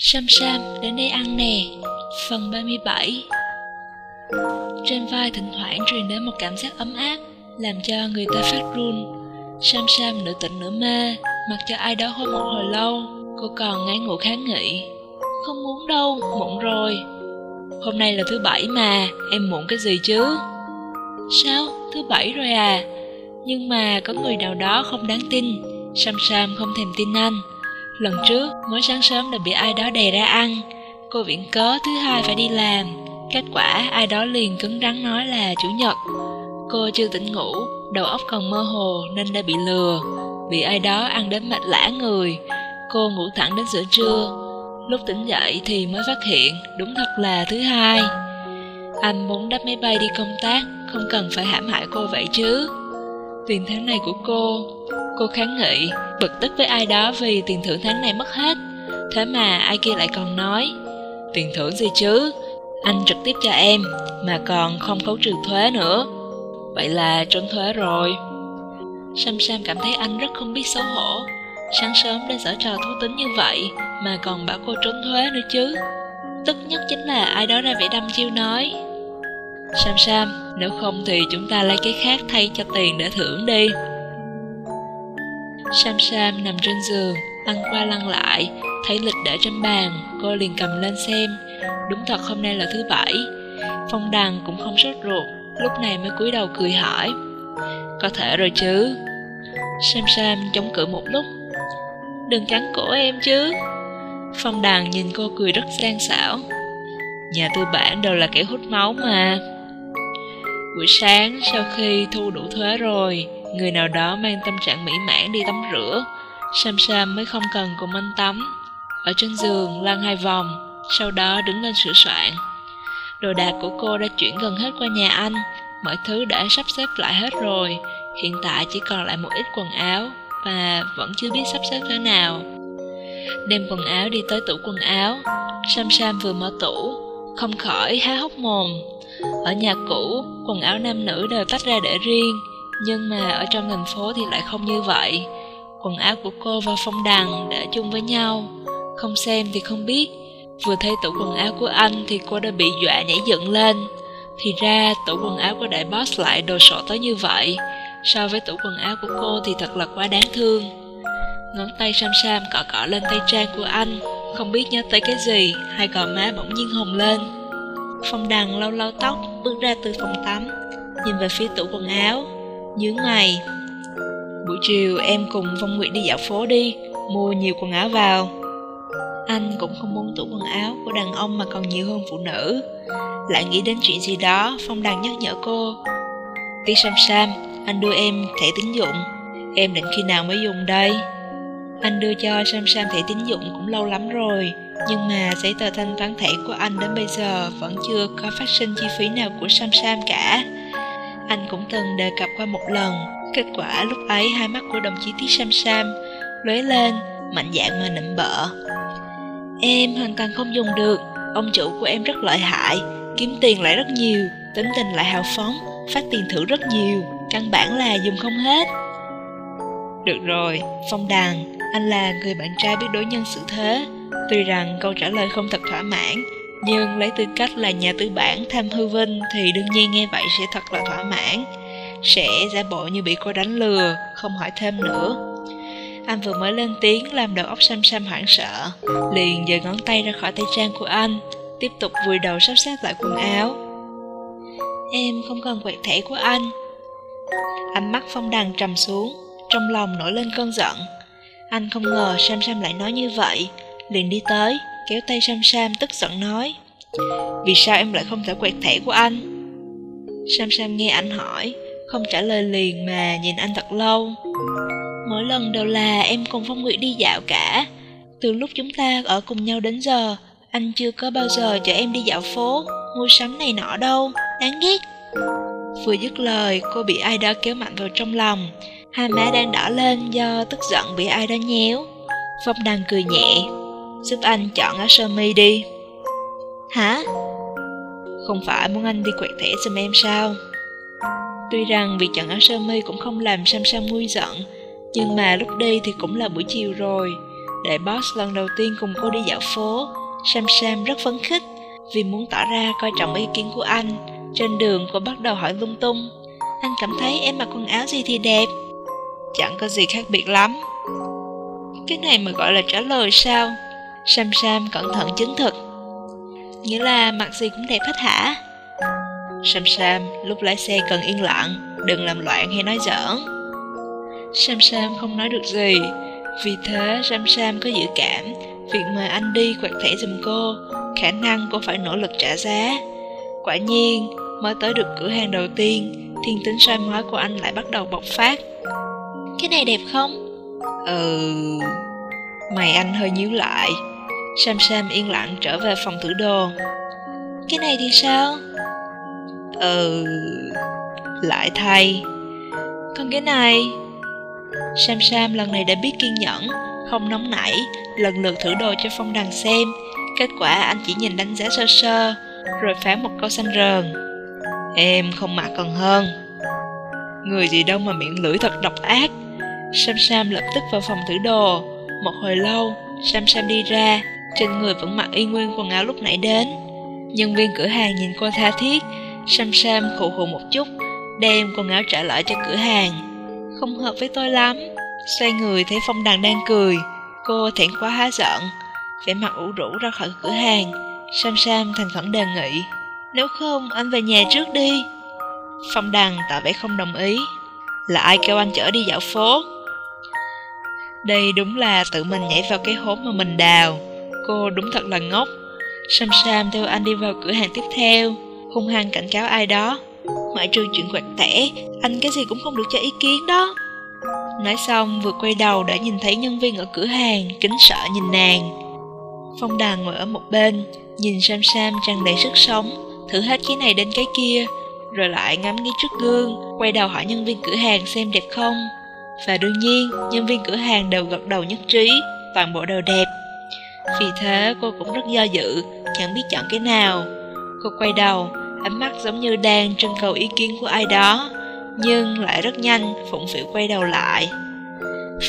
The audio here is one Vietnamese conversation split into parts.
Sam Sam đến đây ăn nè. Phần 37 Trên vai thỉnh thoảng truyền đến một cảm giác ấm áp Làm cho người ta phát run. Sam Sam nửa tỉnh nửa mê Mặc cho ai đó hôn một hồi lâu Cô còn ngái ngủ kháng nghị. Không muốn đâu, muộn rồi. Hôm nay là thứ bảy mà Em muộn cái gì chứ? Sao, thứ bảy rồi à? Nhưng mà có người nào đó không đáng tin. Sam Sam không thèm tin anh. Lần trước, mới sáng sớm đã bị ai đó đè ra ăn. Cô viện cớ thứ hai phải đi làm. Kết quả ai đó liền cứng rắn nói là chủ nhật. Cô chưa tỉnh ngủ, đầu óc còn mơ hồ nên đã bị lừa. Bị ai đó ăn đến mệt lã người. Cô ngủ thẳng đến giữa trưa. Lúc tỉnh dậy thì mới phát hiện đúng thật là thứ hai. Anh muốn đáp máy bay đi công tác, không cần phải hãm hại cô vậy chứ. Tiền tháng này của cô Cô kháng nghị, bực tức với ai đó vì tiền thưởng tháng này mất hết. Thế mà ai kia lại còn nói, tiền thưởng gì chứ, anh trực tiếp cho em, mà còn không khấu trừ thuế nữa. Vậy là trốn thuế rồi. Sam Sam cảm thấy anh rất không biết xấu hổ. Sáng sớm đã giở trò thú tính như vậy mà còn bảo cô trốn thuế nữa chứ. Tức nhất chính là ai đó ra vẻ đâm chiêu nói. Sam Sam, nếu không thì chúng ta lấy cái khác thay cho tiền để thưởng đi. Sam Sam nằm trên giường, lăn qua lăn lại, thấy lịch để trên bàn, cô liền cầm lên xem. Đúng thật hôm nay là thứ bảy. Phong Đằng cũng không sốt ruột, lúc này mới cúi đầu cười hỏi. Có thể rồi chứ. Sam Sam chống cự một lúc. Đừng cắn cổ em chứ. Phong Đằng nhìn cô cười rất gian xảo. Nhà tư bản đều là kẻ hút máu mà. Buổi sáng sau khi thu đủ thuế rồi, Người nào đó mang tâm trạng mỹ mãn đi tắm rửa Sam Sam mới không cần cùng anh tắm. Ở trên giường lăn hai vòng, Sau đó đứng lên sửa soạn. Đồ đạc của cô đã chuyển gần hết qua nhà anh, Mọi thứ đã sắp xếp lại hết rồi. Hiện tại chỉ còn lại một ít quần áo, Và vẫn chưa biết sắp xếp thế nào. Đem quần áo đi tới tủ quần áo Sam Sam vừa mở tủ, Không khỏi há hốc mồm. Ở nhà cũ, Quần áo nam nữ đều tách ra để riêng nhưng mà ở trong thành phố thì lại không như vậy. Quần áo của cô và Phong Đằng đã chung với nhau. Không xem thì không biết. Vừa thấy tủ quần áo của anh thì cô đã bị dọa nhảy dựng lên. Thì ra tủ quần áo của đại boss lại đồ sộ tới như vậy. So với tủ quần áo của cô thì thật là quá đáng thương. Ngón tay Sam Sam cọ cọ lên tay trang của anh. Không biết nhớ tới cái gì, Hai gò má bỗng nhiên hồng lên. Phong Đằng lau lau tóc, bước ra từ phòng tắm, Nhìn về phía tủ quần áo nhướng mày buổi chiều em cùng phong nguyệt đi dạo phố đi, mua nhiều quần áo vào. Anh cũng không muốn tủ quần áo của đàn ông mà còn nhiều hơn phụ nữ. Lại nghĩ đến chuyện gì đó, phong đàn nhắc nhở cô. Tí sam sam, anh đưa em thẻ tín dụng. Em định khi nào mới dùng đây? Anh đưa cho sam sam thẻ tín dụng cũng lâu lắm rồi, nhưng mà giấy tờ thanh toán thẻ của anh đến bây giờ vẫn chưa có phát sinh chi phí nào của sam sam cả anh cũng từng đề cập qua một lần, kết quả lúc ấy hai mắt của đồng chí tiết sam sam lóe lên, mạnh dạn mà nịnh bợ. Em hoàn toàn không dùng được, ông chủ của em rất lợi hại, kiếm tiền lại rất nhiều, tính tình lại hào phóng, phát tiền thưởng rất nhiều, căn bản là dùng không hết. Được rồi, phong đàn, anh là người bạn trai biết đối nhân xử thế. Tuy rằng câu trả lời không thật thỏa mãn nhưng lấy tư cách là nhà tư bản tham hư vinh thì đương nhiên nghe vậy sẽ thật là thỏa mãn, sẽ giả bộ như bị cô đánh lừa, không hỏi thêm nữa. Anh vừa mới lên tiếng làm đầu óc sam sam hoảng sợ, liền giơ ngón tay ra khỏi tay trang của anh, tiếp tục vùi đầu sắp xếp lại quần áo. Em không cần quẹt thẻ của anh. Ánh mắt phong đằng trầm xuống, trong lòng nổi lên cơn giận. Anh không ngờ sam sam lại nói như vậy, liền đi tới kéo tay Sam Sam tức giận nói, Vì sao em lại không thể quẹt thẻ của anh? Sam Sam nghe anh hỏi, Không trả lời liền mà nhìn anh thật lâu. Mỗi lần đều là em cùng Phong Nguyễn đi dạo cả. Từ lúc chúng ta ở cùng nhau đến giờ, Anh chưa có bao giờ cho em đi dạo phố, Mua sắm này nọ đâu. Đáng ghét. Vừa dứt lời, cô bị ai đó kéo mạnh vào trong lòng. Hai má đang đỏ lên do tức giận bị ai đó nhéo. Phong đang cười nhẹ. Giúp anh chọn áo sơ mi đi Hả? Không phải muốn anh đi quẹt thẻ giùm em sao? Tuy rằng việc chọn áo sơ mi cũng không làm Sam Sam nguôi giận Nhưng mà lúc đi thì cũng là buổi chiều rồi Đại boss lần đầu tiên cùng cô đi dạo phố, Sam Sam rất phấn khích vì muốn tỏ ra coi trọng ý kiến của anh. Trên đường cô bắt đầu hỏi lung tung. Anh cảm thấy em mặc quần áo gì thì đẹp? Chẳng có gì khác biệt lắm. Cái này mà gọi là trả lời sao? Sam Sam cẩn thận chứng thực. Nghĩa là mặc gì cũng đẹp hết hả? Sam Sam lúc lái xe cần yên lặng, đừng làm loạn hay nói giỡn. Sam Sam không nói được gì, vì thế Sam Sam có dự cảm việc mời anh đi quẹt thẻ giùm cô, khả năng cô phải nỗ lực trả giá. Quả nhiên, mới tới được cửa hàng đầu tiên, thiên tính soi mói của anh lại bắt đầu bộc phát. Cái này đẹp không? Ừ... Mày anh hơi nhíu lại. Sam Sam yên lặng trở về phòng thử đồ. Cái này thì sao? Ừ... Lại thay. Còn cái này... Sam Sam lần này đã biết kiên nhẫn, không nóng nảy, lần lượt thử đồ cho Phong Đằng xem. Kết quả anh chỉ nhìn đánh giá sơ sơ, rồi phán một câu xanh rờn. Em không mặc còn hơn. Người gì đâu mà miệng lưỡi thật độc ác. Sam Sam lập tức vào phòng thử đồ. Một hồi lâu, Sam Sam đi ra, trên người vẫn mặc y nguyên quần áo lúc nãy đến. Nhân viên cửa hàng nhìn cô tha thiết, Sam Sam khụ khụ một chút, đem quần áo trả lại cho cửa hàng. Không hợp với tôi lắm. Xoay người thấy Phong Đằng đang cười, cô thẹn quá há giận, vẻ mặt ủ rũ ra khỏi cửa hàng. Sam Sam thành khẩn đề nghị, nếu không anh về nhà trước đi. Phong Đằng tỏ vẻ không đồng ý, là ai kêu anh chở đi dạo phố? Đây đúng là tự mình nhảy vào cái hố mà mình đào. Cô đúng thật là ngốc. Sam Sam theo anh đi vào cửa hàng tiếp theo, hung hăng cảnh cáo ai đó. Ngoại trừ chuyện quạt tẻ, anh cái gì cũng không được cho ý kiến đó. Nói xong vừa quay đầu đã nhìn thấy nhân viên ở cửa hàng, kính sợ nhìn nàng. Phong đàn ngồi ở một bên, nhìn Sam Sam tràn đầy sức sống, thử hết cái này đến cái kia, rồi lại ngắm ngay trước gương, quay đầu hỏi nhân viên cửa hàng xem đẹp không. Và đương nhiên, nhân viên cửa hàng đều gật đầu nhất trí, toàn bộ đều đẹp. Vì thế cô cũng rất do dự, chẳng biết chọn cái nào. Cô quay đầu, ánh mắt giống như đang trân cầu ý kiến của ai đó, nhưng lại rất nhanh phụng phịu quay đầu lại.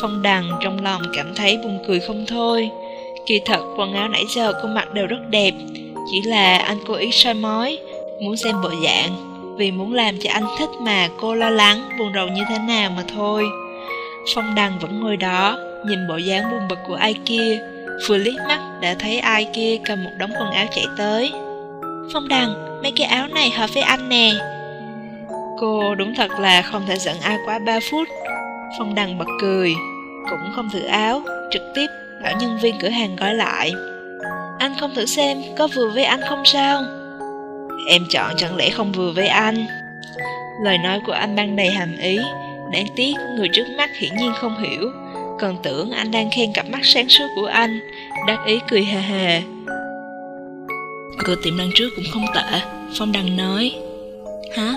Phong Đằng trong lòng cảm thấy buồn cười không thôi. Kỳ thật quần áo nãy giờ cô mặc đều rất đẹp, chỉ là anh cố ý soi mói, muốn xem bộ dạng, vì muốn làm cho anh thích mà cô lo lắng, buồn rầu như thế nào mà thôi. Phong Đằng vẫn ngồi đó, nhìn bộ dáng buồn bực của ai kia, vừa liếc mắt đã thấy ai kia cầm một đống quần áo chạy tới. Phong Đằng, mấy cái áo này hợp với anh nè. Cô đúng thật là không thể giận ai quá 3 phút. Phong Đằng bật cười, cũng không thử áo, trực tiếp bảo nhân viên cửa hàng gói lại. Anh không thử xem có vừa với anh không sao? Em chọn chẳng lẽ không vừa với anh? Lời nói của anh mang đầy hàm ý, đáng tiếc người trước mắt hiển nhiên không hiểu, còn tưởng anh đang khen cặp mắt sáng suốt của anh, đắc ý cười hề hề. Cửa tiệm đằng trước cũng không tệ, Phong Đằng nói. Hả?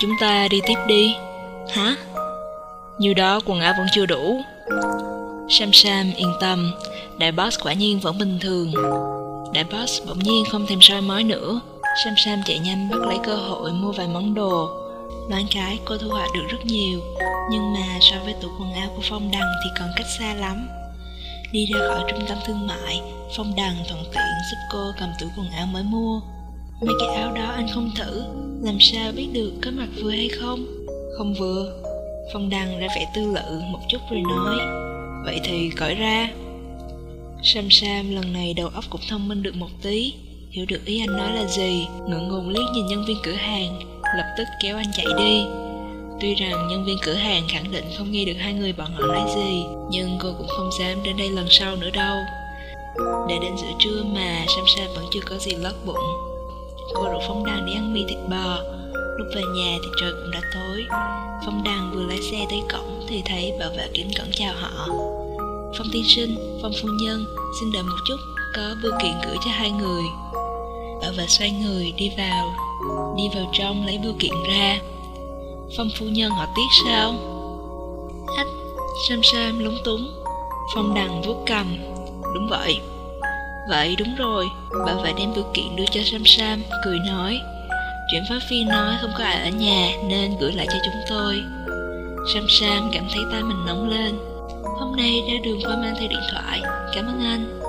Chúng ta đi tiếp đi. Hả? Như đó quần áo vẫn chưa đủ. Sam Sam yên tâm, đại boss quả nhiên vẫn bình thường. Đại boss bỗng nhiên không thèm soi mói nữa. Sam Sam chạy nhanh bắt lấy cơ hội mua vài món đồ. Loan cái cô thu hoạch được rất nhiều, nhưng mà so với tủ quần áo của Phong Đằng thì còn cách xa lắm. Đi ra khỏi trung tâm thương mại, Phong Đằng thuận tiện giúp cô cầm tủ quần áo mới mua. Mấy cái áo đó anh không thử, làm sao biết được có mặc vừa hay không? Không vừa. Phong Đằng ra vẻ tư lự một chút rồi nói, vậy thì cởi ra. Sam Sam lần này đầu óc cũng thông minh được một tí, hiểu được ý anh nói là gì, ngượng ngùng liếc nhìn nhân viên cửa hàng, lập tức kéo anh chạy đi. Tuy rằng nhân viên cửa hàng khẳng định không nghe được hai người bọn họ nói gì, nhưng cô cũng không dám đến đây lần sau nữa đâu. Để đến giữa trưa mà Sam Sam vẫn chưa có gì lót bụng. Cô rủ Phong Đăng đi ăn mì thịt bò. Lúc về nhà thì trời cũng đã tối. Phong Đăng vừa lái xe tới cổng thì thấy bảo vệ kính cẩn chào họ. Phong tiên sinh, Phong phu nhân, xin đợi một chút, có bưu kiện gửi cho hai người. Bảo vệ xoay người đi vào, đi vào trong lấy bưu kiện ra. Phong phu nhân họ tiếc sao? Ách, Sam Sam lúng túng. Phong đằng vuốt cầm. Đúng vậy. Vậy đúng rồi, bảo vệ đem bưu kiện đưa cho Sam Sam, cười nói. Chuyện phát phi nói không có ai ở nhà nên gửi lại cho chúng tôi. Sam Sam cảm thấy tay mình nóng lên. Hôm nay ra đường qua mang theo điện thoại Cảm ơn anh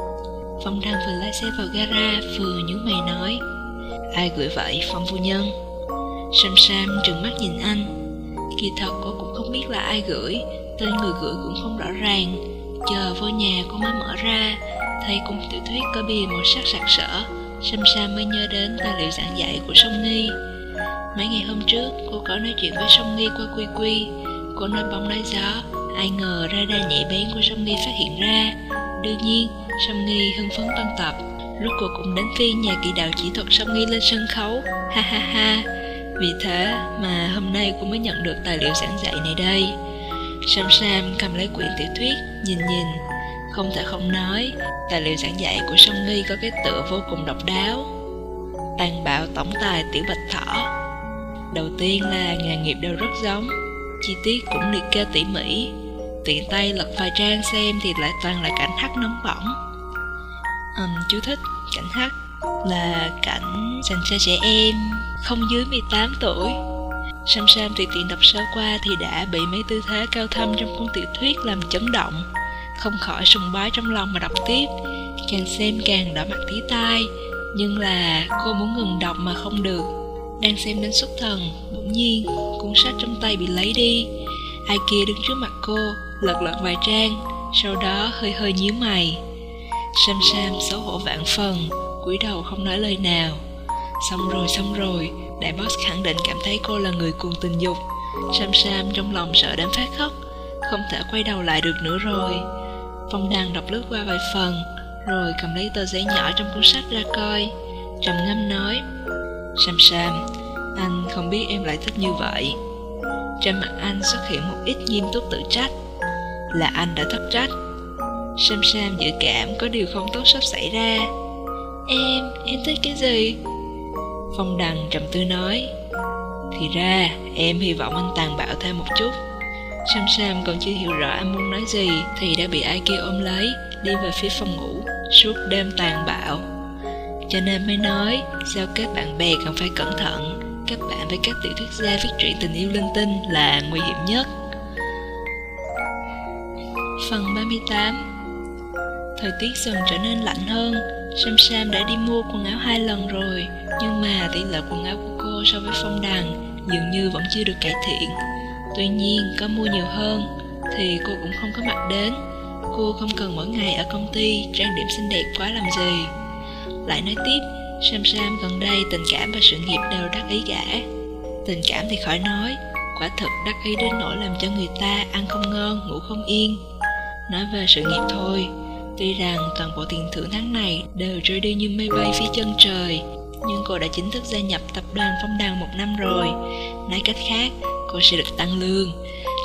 Phong Đăng vừa lái xe vào gara Vừa nhướng mày nói Ai gửi vậy, Phong phu nhân? Sam Sam trừng mắt nhìn anh. Kỳ thật cô cũng không biết là ai gửi. Tên người gửi cũng không rõ ràng. Chờ vô nhà cô mới mở ra. Thấy cùng tiểu thuyết có bìa màu sắc sặc sỡ, Sam Sam mới nhớ đến tài liệu giảng dạy của Song Nghi. Mấy ngày hôm trước, cô có nói chuyện với Song Nghi qua Quy Quy. Cô nói bóng nói gió, Ai ngờ radar nhạy bén của Song Nghi phát hiện ra. Đương nhiên, Song Nghi hưng phấn tân tập. Rốt cuộc cũng đến phiên nhà kỳ đạo chỉ thuật Song Nghi lên sân khấu. Ha ha ha. Vì thế mà hôm nay cô mới nhận được tài liệu giảng dạy này đây. Sam Sam cầm lấy quyển tiểu thuyết, Nhìn nhìn. Không thể không nói, Tài liệu giảng dạy của Song Nghi có cái tựa vô cùng độc đáo. Tàn bạo tổng tài tiểu bạch thỏ. Đầu tiên là nghề nghiệp đều rất giống. Chi tiết cũng liệt kê tỉ mỉ. Tiện tay lật vài trang xem thì lại toàn là cảnh thắt nóng bỏng um, Chú thích cảnh hắc là cảnh dành cho trẻ em không dưới 18 tuổi. Sam Sam tùy tiện đọc sơ qua thì đã bị mấy tư thế cao thâm trong cuốn tiểu thuyết làm chấn động Không khỏi sùng bái trong lòng mà đọc tiếp. Càng xem càng đỏ mặt tí tai Nhưng là cô muốn ngừng đọc mà không được. Đang xem đến xuất thần bỗng nhiên cuốn sách trong tay bị lấy đi. Ai kia đứng trước mặt cô lật lật vài trang sau đó hơi hơi nhíu mày sam sam xấu hổ vạn phần cúi đầu không nói lời nào xong rồi xong rồi đại boss khẳng định cảm thấy cô là người cuồng tình dục sam sam trong lòng sợ đến phát khóc không thể quay đầu lại được nữa rồi phong đăng đọc lướt qua vài phần rồi cầm lấy tờ giấy nhỏ trong cuốn sách ra coi trầm ngâm nói Sam Sam, anh không biết em lại thích như vậy. Trên mặt anh xuất hiện một ít nghiêm túc tự trách. Là anh đã thất trách. Sam Sam dự cảm có điều không tốt sắp xảy ra. Em, em thích cái gì? Phong Đằng trầm tư nói. Thì ra, em hy vọng anh tàn bạo thêm một chút. Sam Sam còn chưa hiểu rõ anh muốn nói gì thì đã bị ai kia ôm lấy, đi về phía phòng ngủ, suốt đêm tàn bạo cho nên mới nói Sao các bạn bè cần phải cẩn thận các bạn với các tiểu thuyết gia viết truyện tình yêu linh tinh là nguy hiểm nhất Phần 38 Thời tiết dần trở nên lạnh hơn Sam Sam đã đi mua quần áo hai lần rồi Nhưng mà tỷ lệ quần áo của cô so với phong đằng Dường như vẫn chưa được cải thiện Tuy nhiên có mua nhiều hơn Thì cô cũng không có mặt đến Cô không cần mỗi ngày ở công ty trang điểm xinh đẹp quá làm gì lại nói tiếp, Sam Sam gần đây tình cảm và sự nghiệp đều đắc ý cả. Tình cảm thì khỏi nói, quả thực đắc ý đến nỗi làm cho người ta ăn không ngon, ngủ không yên. Nói về sự nghiệp thôi, tuy rằng toàn bộ tiền thưởng tháng này đều rơi đi như mây bay phía chân trời, nhưng cô đã chính thức gia nhập tập đoàn phong đàn một năm rồi. Nói cách khác, cô sẽ được tăng lương.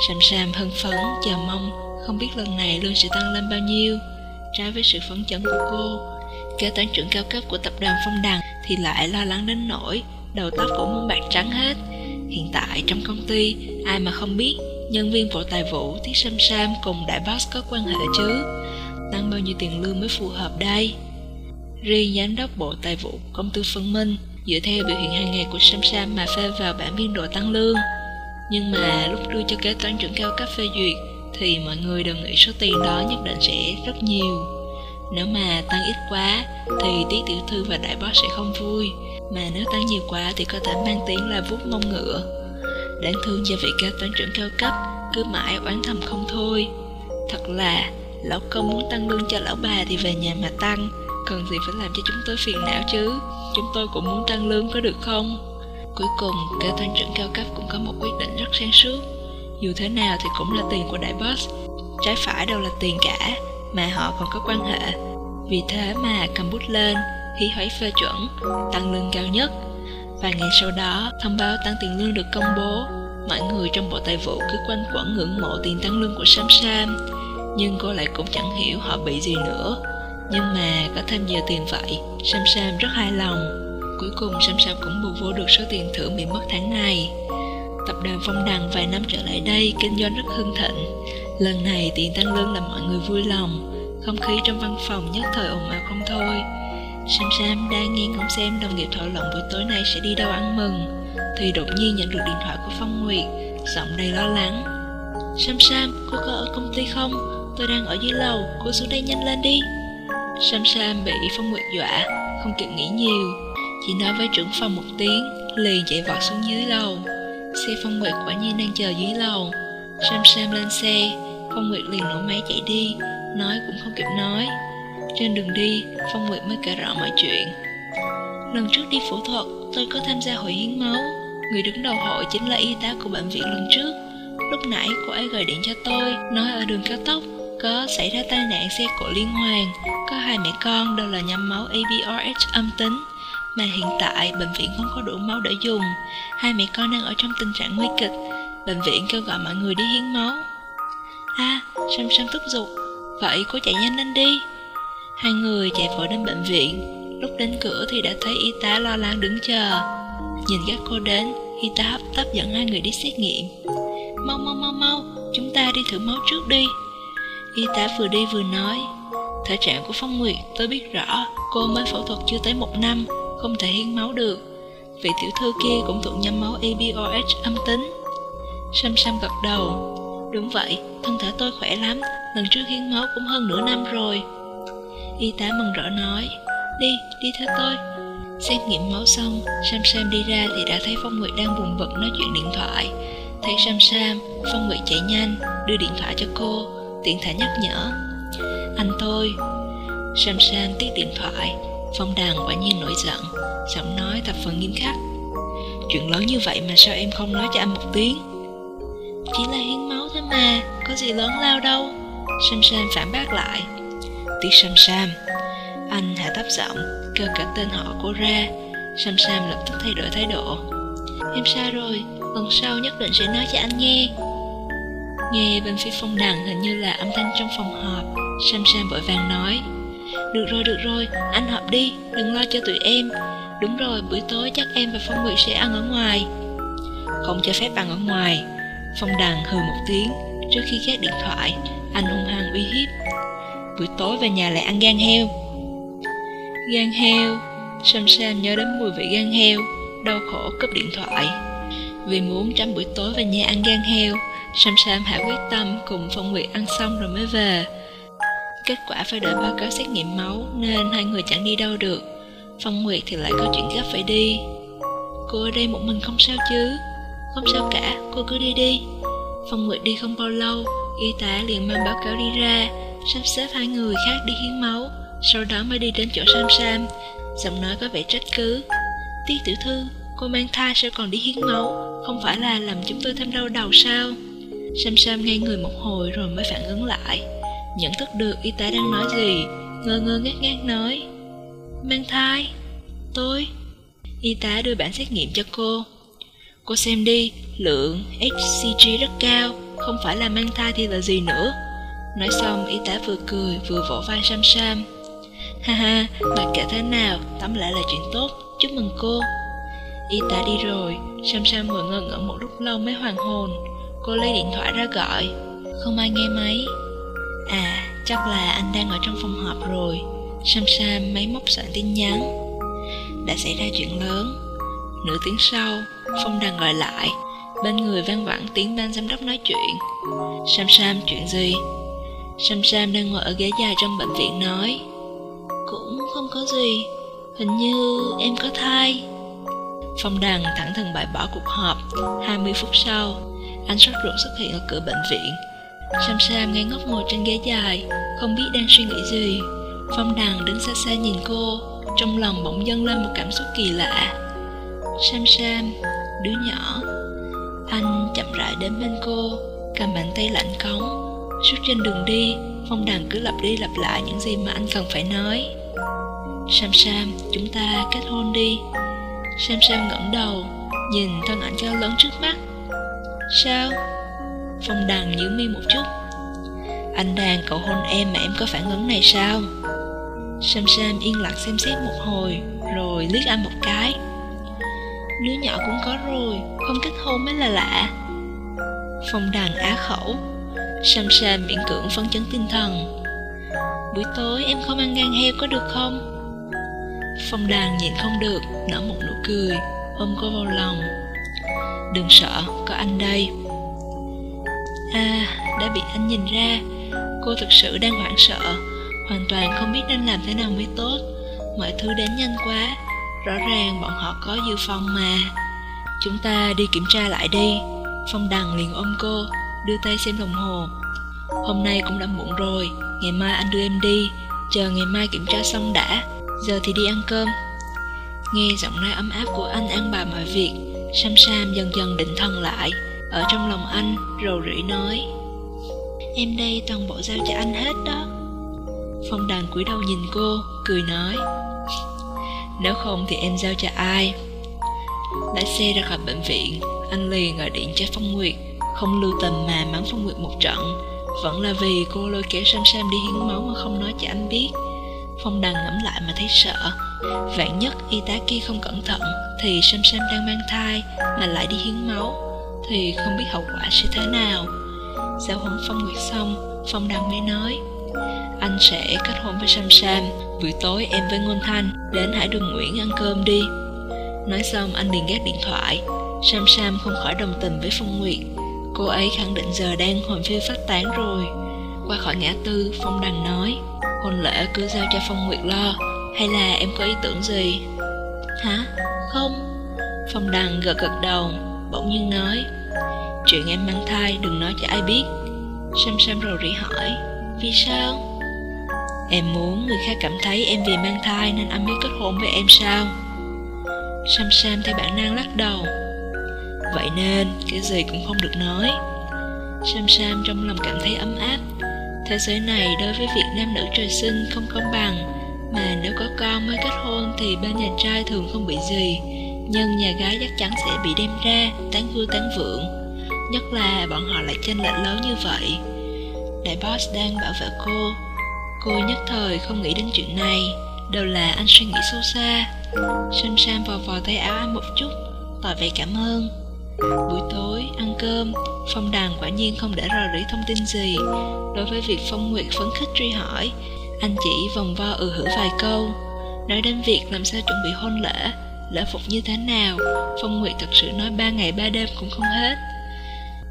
Sam Sam hân phấn, chờ mong, không biết lần này lương sẽ tăng lên bao nhiêu. Trái với sự phấn chấn của cô, kế toán trưởng cao cấp của tập đoàn Phong Đằng thì lại lo lắng đến nỗi đầu tóc cũng muốn bạc trắng hết. Hiện tại trong công ty, ai mà không biết nhân viên bộ tài vụ Tiết Sam Sam cùng đại boss có quan hệ chứ? Tăng bao nhiêu tiền lương mới phù hợp đây? Riêng giám đốc bộ tài vụ công tư Phân Minh, dựa theo biểu hiện hàng ngày của Sam Sam mà phê vào bản biên độ tăng lương. Nhưng mà lúc đưa cho kế toán trưởng cao cấp phê duyệt, thì mọi người đều nghĩ số tiền đó nhất định sẽ rất nhiều. Nếu mà tăng ít quá, thì tiết tiểu thư và đại boss sẽ không vui Mà nếu tăng nhiều quá thì có thể mang tiếng là vuốt mông ngựa Đáng thương cho vị kế toán trưởng cao cấp cứ mãi oán thầm không thôi Thật là lão công muốn tăng lương cho lão bà thì về nhà mà tăng. Cần gì phải làm cho chúng tôi phiền não chứ? Chúng tôi cũng muốn tăng lương có được không? Cuối cùng kế toán trưởng cao cấp cũng có một quyết định rất sáng suốt. Dù thế nào thì cũng là tiền của đại boss. Trái phải đâu là tiền cả, mà họ còn có quan hệ. Vì thế mà cầm bút lên, hí hoáy phê chuẩn, tăng lương cao nhất. Và ngày sau đó, thông báo tăng tiền lương được công bố. Mọi người trong bộ tài vụ cứ quanh quẩn ngưỡng mộ tiền tăng lương của sam sam nhưng cô lại cũng chẳng hiểu họ bị gì nữa. Nhưng mà có thêm nhiều tiền vậy sam sam rất hài lòng. Cuối cùng sam sam cũng bù vô được số tiền thưởng bị mất tháng này tập đoàn phong đằng vài năm trở lại đây kinh doanh rất hưng thịnh. Lần này tiền tăng lương làm mọi người vui lòng. Không khí trong văn phòng nhất thời ồn ào không thôi. Sam Sam đang nghiêng ngóng xem đồng nghiệp thảo luận buổi tối nay sẽ đi đâu ăn mừng. Thì đột nhiên nhận được điện thoại của Phong Nguyệt Giọng đầy lo lắng. Sam Sam, cô có ở công ty không? Tôi đang ở dưới lầu, cô xuống đây nhanh lên đi. Sam sam bị phong nguyệt dọa, không kịp nghĩ nhiều. Chỉ nói với trưởng phòng một tiếng, liền chạy vọt xuống dưới lầu. Xe phong nguyệt quả nhiên đang chờ dưới lầu. Sam sam lên xe, phong nguyệt liền nổ máy chạy đi, nói cũng không kịp nói. Trên đường đi, phong nguyệt mới kể rõ mọi chuyện. Lần trước đi phẫu thuật, tôi có tham gia hội hiến máu. Người đứng đầu hội chính là y tá của bệnh viện lần trước. Lúc nãy cô ấy gọi điện cho tôi, nói ở đường cao tốc có xảy ra tai nạn xe cộ liên hoàn. Có hai mẹ con đều là nhóm máu ABRH âm tính, mà hiện tại bệnh viện không có đủ máu để dùng. Hai mẹ con đang ở trong tình trạng nguy kịch. Bệnh viện kêu gọi mọi người đi hiến máu. À sam sam thúc giục, vậy cô chạy nhanh lên đi. Hai người chạy vội đến bệnh viện. Lúc đến cửa thì đã thấy y tá lo lắng đứng chờ. Nhìn các cô đến, y tá hấp tấp dẫn hai người đi xét nghiệm. Mau mau mau mau, chúng ta đi thử máu trước đi y tá vừa đi vừa nói thể trạng của phong nguyệt tôi biết rõ cô mới phẫu thuật chưa tới một năm không thể hiến máu được. Vị tiểu thư kia cũng thuộc nhóm máu ABOH âm tính. Sam Sam gật đầu Đúng vậy, thân thể tôi khỏe lắm Lần trước hiến máu cũng hơn nửa năm rồi. Y tá mừng rỡ nói Đi, đi theo tôi. Xét nghiệm máu xong, Sam Sam đi ra thì đã thấy Phong Nguyệt đang buồn vật nói chuyện điện thoại. Thấy Sam Sam, Phong Nguyệt chạy nhanh, đưa điện thoại cho cô, tiện thể nhắc nhở. Anh tôi, Sam Sam tiếc điện thoại, Phong đàn quả nhiên nổi giận, Giọng nói thập phần nghiêm khắc. Chuyện lớn như vậy mà sao em không nói cho anh một tiếng? Chỉ là hiến máu thôi mà, Có gì lớn lao đâu. Sam Sam phản bác lại. Tiếc Sam Sam, Anh hạ thấp giọng, Kêu cả tên họ cô ra. Sam Sam lập tức thay đổi thái độ. Em sai rồi, Lần sau nhất định sẽ nói cho anh nghe. Nghe bên phía phong đằng hình như là âm thanh trong phòng họp. Sam Sam vội vàng nói Được rồi, được rồi, anh họp đi, đừng lo cho tụi em. Đúng rồi, buổi tối chắc em và Phong Nguyệt sẽ ăn ở ngoài. Không cho phép ăn ở ngoài. Phong đằng hừ một tiếng Trước khi gác điện thoại Anh hung hăng uy hiếp Buổi tối về nhà lại ăn gan heo. Gan heo? Sam Sam nhớ đến mùi vị gan heo Đau khổ cướp điện thoại. Vì muốn tránh buổi tối về nhà ăn gan heo. Sam Sam hạ quyết tâm cùng Phong Nguyệt ăn xong rồi mới về. Kết quả phải đợi báo cáo xét nghiệm máu Nên hai người chẳng đi đâu được. Phong Nguyệt thì lại có chuyện gấp phải đi. Cô ở đây một mình không sao chứ? Không sao cả, cô cứ đi đi. Phong Nguyệt đi không bao lâu Y tá liền mang báo cáo đi ra. Sắp xếp hai người khác đi hiến máu Sau đó mới đi đến chỗ Sam Sam. Giọng nói có vẻ trách cứ. Tiết tiểu thư, cô mang thai sao còn đi hiến máu Không phải là làm chúng tôi thêm đau đầu sao? Sam Sam ngay người một hồi rồi mới phản ứng lại. Nhận thức được y tá đang nói gì Ngơ ngơ ngác ngác nói Mang thai Tôi. Y tá đưa bản xét nghiệm cho cô. Cô xem đi Lượng HCG rất cao Không phải là mang thai thì là gì nữa. Nói xong y tá vừa cười vừa vỗ vai Sam Sam. Ha ha, mặc kệ thế nào Tóm lại là chuyện tốt Chúc mừng cô. Y tá đi rồi Sam Sam ngồi ngơ ngẩn một lúc lâu mới hoàn hồn. Cô lấy điện thoại ra gọi. Không ai nghe máy. À, chắc là anh đang ở trong phòng họp rồi. Sam Sam máy móc soạn tin nhắn. Đã xảy ra chuyện lớn. Nửa tiếng sau Phong đang gọi lại. Bên người vang vẳng tiếng ban giám đốc nói chuyện. Sam Sam chuyện gì? Sam Sam đang ngồi ở ghế dài trong bệnh viện nói. Cũng không có gì. Hình như em có thai. Phong Đằng thẳng thừng bãi bỏ cuộc họp. 20 phút sau anh sốt ruột xuất hiện ở cửa bệnh viện. Sam Sam ngay ngốc ngồi trên ghế dài, Không biết đang suy nghĩ gì. Phong Đằng đứng xa xa nhìn cô, Trong lòng bỗng dâng lên một cảm xúc kỳ lạ. Sam Sam, Đứa nhỏ. Anh chậm rãi đến bên cô, Cầm bàn tay lạnh cống. Suốt trên đường đi, Phong Đằng cứ lặp đi lặp lại những gì mà anh cần phải nói. Sam Sam, Chúng ta kết hôn đi. Sam Sam ngẩng đầu, Nhìn thân ảnh cao lớn trước mắt. Sao? Phong Đằng nhíu mi một chút. Anh đang cậu hôn em mà em có phản ứng này sao? Sam Sam yên lặng xem xét một hồi, Rồi liếc anh một cái. Đứa nhỏ cũng có rồi, Không kết hôn mới là lạ. Phong Đằng á khẩu. Sam Sam miễn cưỡng phấn chấn tinh thần. Buổi tối em không ăn gan heo có được không? Phong đàn nhịn không được, Nở một nụ cười, Ôm cô vào lòng. Đừng sợ, có anh đây. À, đã bị anh nhìn ra Cô thực sự đang hoảng sợ. Hoàn toàn không biết nên làm thế nào mới tốt. Mọi thứ đến nhanh quá Rõ ràng bọn họ có dự phòng mà. Chúng ta đi kiểm tra lại đi. Phong Đằng liền ôm cô Đưa tay xem đồng hồ. Hôm nay cũng đã muộn rồi Ngày mai anh đưa em đi. Chờ ngày mai kiểm tra xong đã Giờ thì đi ăn cơm. Nghe giọng nói ấm áp của anh ăn bài mọi việc Sam Sam dần dần định thần lại. Ở trong lòng anh, rầu rĩ nói, Em đây toàn bộ giao cho anh hết đó. Phong đàn cúi đầu nhìn cô, Cười nói, Nếu không thì em giao cho ai? Lái xe ra khỏi bệnh viện, Anh liền gọi điện cho Phong Nguyệt, Không lưu tâm mà mắng Phong Nguyệt một trận. Vẫn là vì cô lôi kéo Sam Sam đi hiến máu mà không nói cho anh biết. Phong Đàn ngẫm lại mà thấy sợ. Vạn nhất y tá kia không cẩn thận Thì Sam Sam đang mang thai Mà lại đi hiến máu, Thì không biết hậu quả sẽ thế nào. Giao hôn Phong Nguyệt xong, Phong đằng mới nói, Anh sẽ kết hôn với Sam Sam, Buổi tối em với Ngôn Thanh Đến Hải Đường Nguyễn ăn cơm đi. Nói xong, anh liền gác điện thoại. Sam Sam không khỏi đồng tình với Phong Nguyệt. Cô ấy khẳng định giờ đang hồn phiêu phát tán rồi. Qua khỏi ngã tư, Phong Đằng nói, Hôn lễ cứ giao cho Phong Nguyệt lo. Hay là em có ý tưởng gì? Hả? Không. Phong Đằng gật gật đầu, Bỗng nhiên nói, Chuyện em mang thai đừng nói cho ai biết. Sam Sam rầu rĩ hỏi, Vì sao? Em muốn người khác cảm thấy em vì mang thai Nên anh mới kết hôn với em sao? Sam Sam theo bản năng lắc đầu, Vậy nên, cái gì cũng không được nói. Sam Sam trong lòng cảm thấy ấm áp, Thế giới này đối với việc nam nữ trời sinh không công bằng. Mà nếu có con mới kết hôn thì bên nhà trai thường không bị gì. Nhưng nhà gái chắc chắn sẽ bị đem ra tán vui tán vượng. Nhất là bọn họ lại chênh lệch lớn như vậy. Đại boss đang bảo vệ cô. Cô nhất thời không nghĩ đến chuyện này. Đều là anh suy nghĩ sâu xa. Sam Sam vò vò tay áo anh một chút Tỏ vẻ cảm ơn. Buổi tối, ăn cơm Phong đàn quả nhiên không để rò rỉ thông tin gì. Đối với việc Phong Nguyệt phấn khích truy hỏi anh chỉ vòng vo ừ hử vài câu Nói đến việc làm sao chuẩn bị hôn lễ Lễ phục như thế nào. Phong Nguyệt thật sự nói ba ngày ba đêm cũng không hết.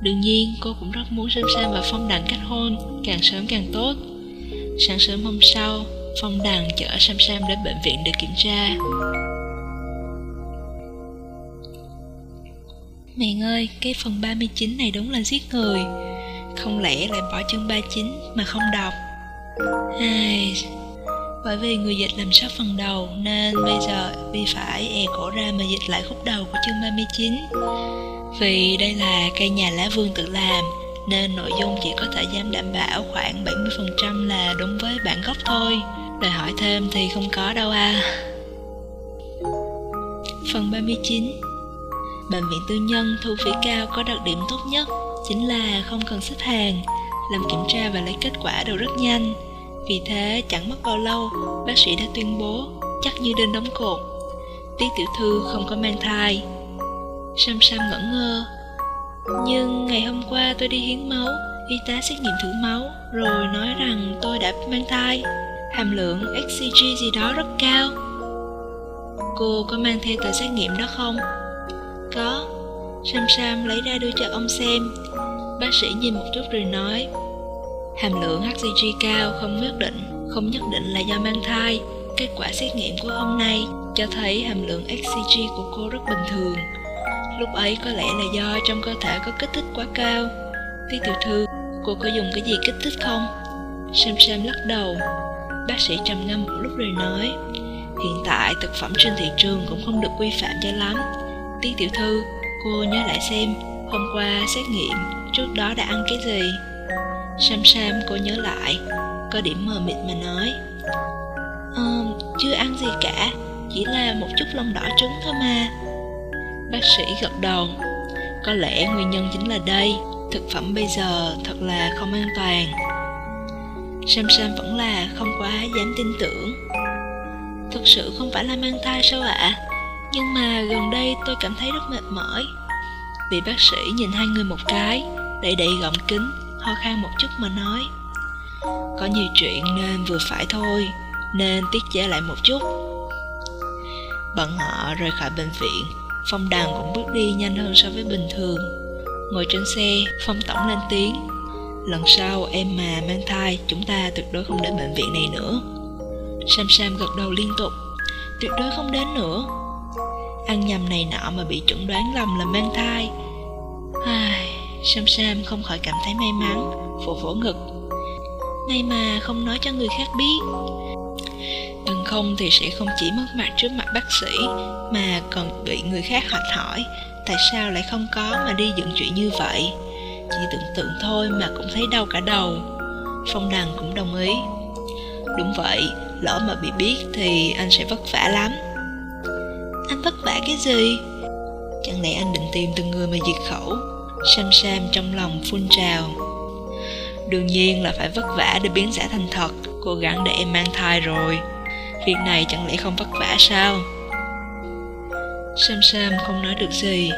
Đương nhiên cô cũng rất muốn Sam Sam và Phong Đằng kết hôn Càng sớm càng tốt. Sáng sớm hôm sau Phong Đằng chở Sam Sam đến bệnh viện để kiểm tra. Mẹ ơi, cái phần 39 này đúng là giết người. Không lẽ lại bỏ chương 39 mà không đọc? Ai... Bởi vì người dịch làm sót phần đầu Nên bây giờ Vi phải e cổ ra mà dịch lại khúc đầu của chương 39 Vì đây là cây nhà lá vương tự làm Nên nội dung chỉ có thể dám đảm bảo khoảng 70% là đúng với bản gốc thôi. Đòi hỏi thêm thì không có đâu à. Phần 39 Bệnh viện tư nhân thu phí cao có đặc điểm tốt nhất chính là không cần xếp hàng, làm kiểm tra và lấy kết quả đều rất nhanh. Vì thế chẳng mất bao lâu, bác sĩ đã tuyên bố chắc như đinh đóng cột. Tiết tiểu thư không có mang thai. Sam Sam ngẩn ngơ. Nhưng ngày hôm qua tôi đi hiến máu, y tá xét nghiệm thử máu rồi nói rằng tôi đã mang thai. Hàm lượng XCG gì đó rất cao. Cô có mang theo tờ xét nghiệm đó không? Có Sam Sam lấy ra đưa cho ông xem Bác sĩ nhìn một chút rồi nói Hàm lượng HCG cao không nhất định Không nhất định là do mang thai. Kết quả xét nghiệm của hôm nay Cho thấy hàm lượng HCG của cô rất bình thường. Lúc ấy có lẽ là do trong cơ thể có kích thích quá cao. Tiết tiểu thư Cô có dùng cái gì kích thích không? Sam Sam lắc đầu. Bác sĩ trầm ngâm một lúc rồi nói Hiện tại thực phẩm trên thị trường cũng không được quy phạm cho lắm. Tiết tiểu thư, cô nhớ lại xem Hôm qua xét nghiệm, trước đó đã ăn cái gì? Sam Sam cô nhớ lại. Có điểm mờ mịt mà nói. Ờ, chưa ăn gì cả Chỉ là một chút lông đỏ trứng thôi mà. Bác sĩ gật đầu. Có lẽ nguyên nhân chính là đây. Thực phẩm bây giờ thật là không an toàn. Sam Sam vẫn là không quá dám tin tưởng. Thực sự không phải là mang thai sao ạ? À? Nhưng mà gần đây tôi cảm thấy rất mệt mỏi. Vị bác sĩ nhìn hai người một cái Đẩy đẩy gọng kính. Ho khan một chút mà nói. Có nhiều chuyện nên vừa phải thôi Nên tiết chế lại một chút. Bọn họ rời khỏi bệnh viện Phong đằng cũng bước đi nhanh hơn so với bình thường. Ngồi trên xe Phong tổng lên tiếng. Lần sau em mà mang thai Chúng ta tuyệt đối không đến bệnh viện này nữa. Sam Sam gật đầu liên tục. Tuyệt đối không đến nữa. Ăn nhầm này nọ mà bị chuẩn đoán lầm là mang thai. Ai, Sam Sam không khỏi cảm thấy may mắn Phổ phổ ngực. May mà không nói cho người khác biết. Bằng không thì sẽ không chỉ mất mặt trước mặt bác sĩ Mà còn bị người khác hỏi hỏi Tại sao lại không có mà đi dựng chuyện như vậy. Chỉ tưởng tượng thôi mà cũng thấy đau cả đầu. Phong Đằng cũng đồng ý. Đúng vậy, lỡ mà bị biết thì anh sẽ vất vả lắm. Anh vất vả cái gì? Chẳng lẽ anh định tìm từng người mà diệt khẩu? Sam Sam trong lòng phun trào. Đương nhiên là phải vất vả để biến giả thành thật Cố gắng để em mang thai rồi. Việc này chẳng lẽ không vất vả sao? Sam Sam không nói được gì.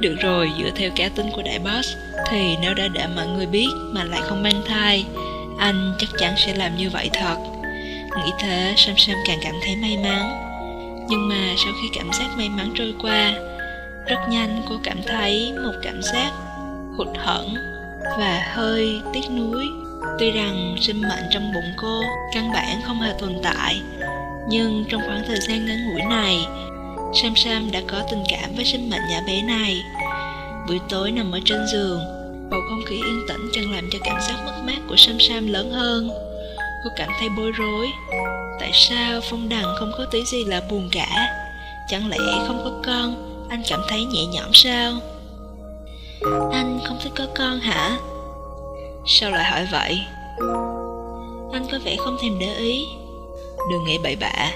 Được rồi, dựa theo cá tính của đại boss Thì nếu đã để mọi người biết mà lại không mang thai Anh chắc chắn sẽ làm như vậy thật. Nghĩ thế, Sam Sam càng cảm thấy may mắn. Nhưng mà sau khi cảm giác may mắn trôi qua rất nhanh cô cảm thấy một cảm giác hụt hẫng và hơi tiếc nuối. Tuy rằng sinh mệnh trong bụng cô căn bản không hề tồn tại, nhưng trong khoảng thời gian ngắn ngủi này, sam sam đã có tình cảm với sinh mệnh nhỏ bé này. Buổi tối nằm ở trên giường, bầu không khí yên tĩnh càng làm cho cảm giác mất mát của sam sam lớn hơn. Cô cảm thấy bối rối. Tại sao phong đằng không có tí gì là buồn cả? Chẳng lẽ không có con? Anh cảm thấy nhẹ nhõm sao? Anh không thích có con hả? Sao lại hỏi vậy? Anh có vẻ không thèm để ý. Đừng nghĩ bậy bạ.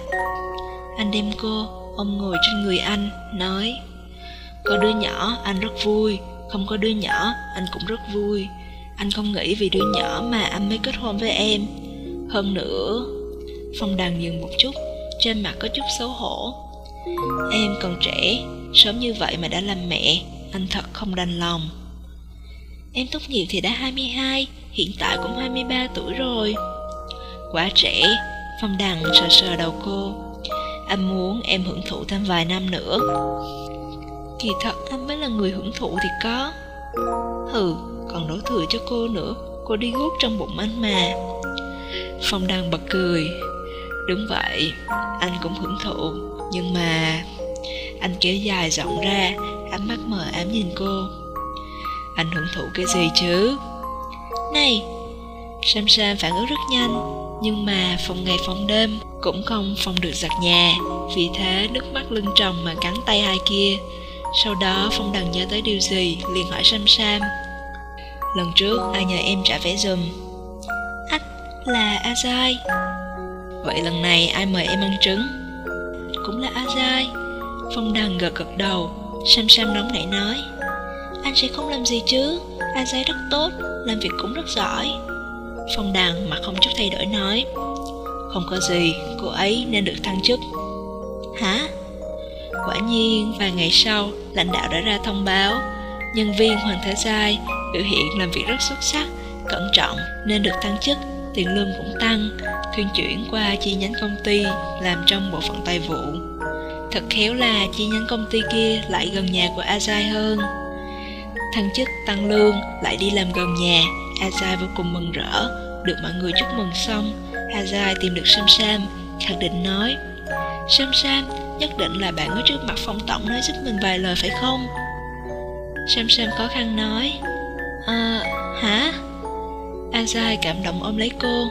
Anh đem cô ôm ngồi trên người anh, nói, có đứa nhỏ, anh rất vui. Không có đứa nhỏ, anh cũng rất vui. Anh không nghĩ vì đứa nhỏ mà anh mới kết hôn với em. Hơn nữa, phong đàn dừng một chút, trên mặt có chút xấu hổ. Em còn trẻ sớm như vậy mà đã làm mẹ, anh thật không đành lòng. Em tốt nghiệp thì đã 22 Hiện tại cũng 23 tuổi rồi. Quá trẻ, Phong Đằng sờ sờ đầu cô. Anh muốn em hưởng thụ thêm vài năm nữa. Kỳ thật anh mới là người hưởng thụ thì có. Hừ, Còn đổ thừa cho cô nữa, Cô đi guốc trong bụng anh mà. Phong Đằng bật cười. Đúng vậy, Anh cũng hưởng thụ, Nhưng mà anh kéo dài rộng ra, Ánh mắt mờ ám nhìn cô. Anh hưởng thụ cái gì chứ? Này, sam sam phản ứng rất nhanh, nhưng mà phòng ngày phòng đêm cũng không phòng được giặt nhà, vì thế nước mắt lưng tròng mà cắn tay hai kia. Sau đó phong đằng nhớ tới điều gì liền hỏi sam sam. Lần trước ai nhờ em trả vé giùm? Ách là azai vậy lần này ai mời em ăn trứng? Cũng là azai phong đằng gật gật đầu, sam sam nóng nảy nói, anh sẽ không làm gì chứ, Anh sẽ rất tốt, Làm việc cũng rất giỏi. Phong đằng mà không chút thay đổi nói, Không có gì, Cô ấy nên được thăng chức. Hả? Quả nhiên, vài ngày sau, Lãnh đạo đã ra thông báo, Nhân viên Hoàng Thế Giai Biểu hiện làm việc rất xuất sắc, Cẩn trọng, nên được tăng chức, Tiền lương cũng tăng, Thuyên chuyển qua chi nhánh công ty Làm trong bộ phận tài vụ. Thật khéo là chi nhánh công ty kia lại gần nhà của Azai hơn. Thăng chức tăng lương, lại đi làm gần nhà. Azai vô cùng mừng rỡ, được mọi người chúc mừng xong. Azai tìm được Sam Sam, khẳng định nói, Sam Sam, nhất định là bạn ở trước mặt phong tổng nói giúp mình vài lời phải không? Sam Sam khó khăn nói À hả? Azai cảm động ôm lấy cô,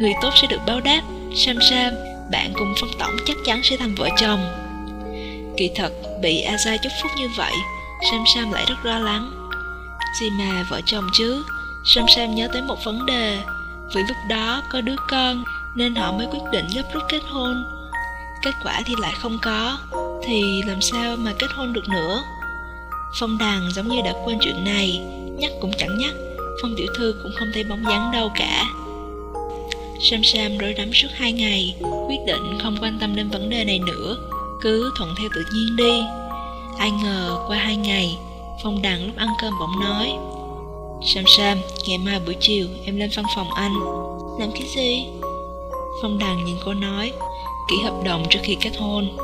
Người tốt sẽ được báo đáp. Sam Sam, Bạn cùng phong tổng chắc chắn sẽ thành vợ chồng. Kỳ thật, bị Azai chúc phúc như vậy, Sam Sam lại rất lo lắng. Gì mà vợ chồng chứ, Sam Sam nhớ tới một vấn đề, Vì lúc đó có đứa con Nên họ mới quyết định gấp rút kết hôn. Kết quả thì lại không có, Thì làm sao mà kết hôn được nữa? Phong đàn giống như đã quên chuyện này, Nhắc cũng chẳng nhắc, Phong tiểu thư cũng không thấy bóng dáng đâu cả. Sam Sam rối rắm suốt hai ngày, Quyết định không quan tâm đến vấn đề này nữa. Cứ thuận theo tự nhiên đi. Ai ngờ qua hai ngày Phong Đằng lúc ăn cơm bỗng nói Sam Sam, ngày mai buổi chiều em lên văn phòng anh. Làm cái gì? Phong Đằng nhìn cô nói Ký hợp đồng trước khi kết hôn.